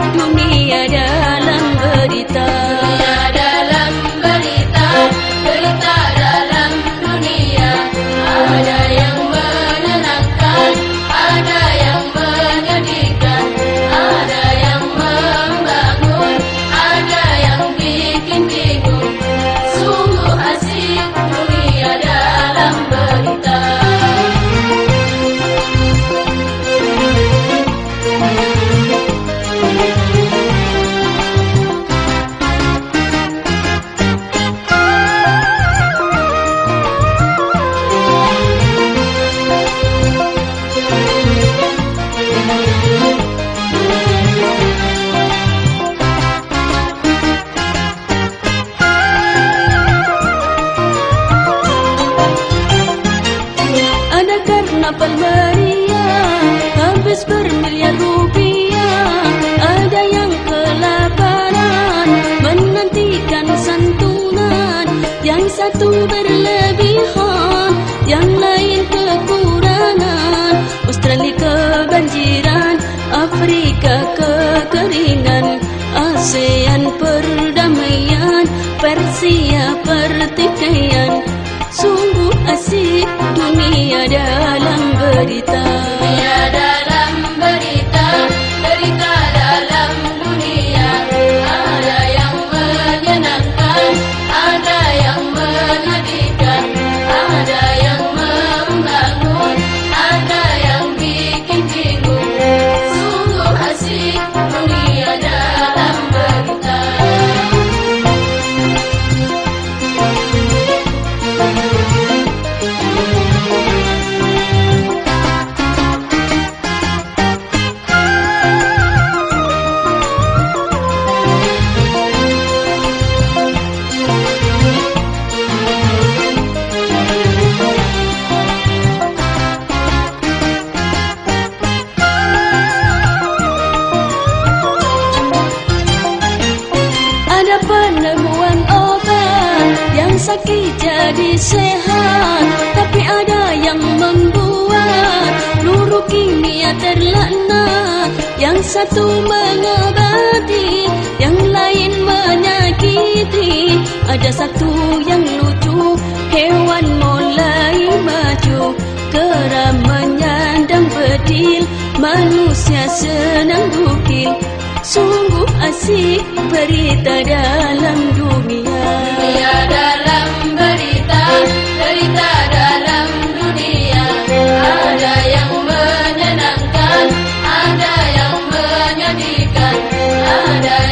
dunia kapal meriah Habis bermiliar rupiah. Ada yang kelaparan Menantikan santunan. Yang satu berlebihan Yang lain kekurangan. Australia kebanjiran Afrika kekeringan. ASEAN perdamaian Persia pertikaian. Sungguh asik dunia dalam sakit jadi sehat Tapi ada yang membuat peluru kimia terlaknat Yang satu mengobati, yang lain menyakiti. Ada satu yang lucu, hewan mulai maju. Kera menyandang bedil, manusia senang bukil. Sungguh asik berita dalam dunia. Dunia dalam London.